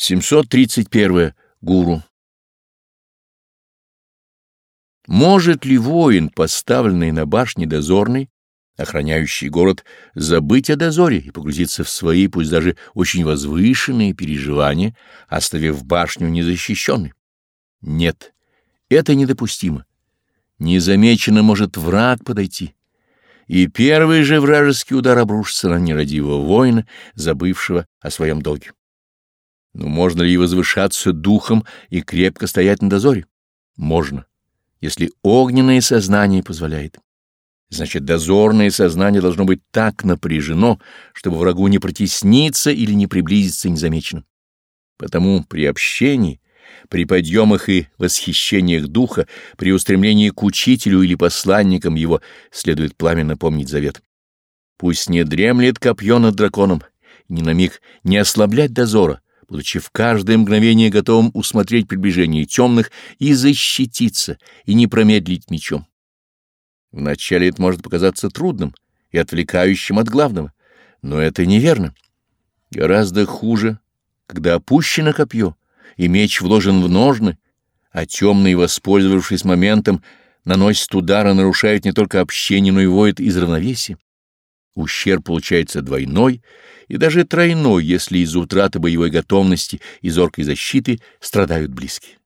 731. Гуру. Может ли воин, поставленный на башне дозорной, охраняющий город, забыть о дозоре и погрузиться в свои, пусть даже очень возвышенные переживания, оставив башню незащищенной? Нет, это недопустимо. Незамеченно может враг подойти, и первый же вражеский удар обрушится на нерадивого воина, забывшего о своем долге. Но можно ли возвышаться духом и крепко стоять на дозоре? Можно, если огненное сознание позволяет. Значит, дозорное сознание должно быть так напряжено, чтобы врагу не протесниться или не приблизиться незамеченным. Потому при общении, при подъемах и восхищениях духа, при устремлении к учителю или посланникам его следует пламенно помнить завет. Пусть не дремлет копье над драконом, ни на миг не ослаблять дозора, будучи в каждое мгновение готовым усмотреть приближение темных и защититься, и не промедлить мечом. Вначале это может показаться трудным и отвлекающим от главного, но это неверно. Гораздо хуже, когда опущено копье, и меч вложен в ножны, а темные, воспользовавшись моментом, наносят удар и нарушают не только общение, но и воют из равновесия. Ущерб получается двойной и даже тройной, если из-за утраты боевой готовности и зоркой защиты страдают близкие.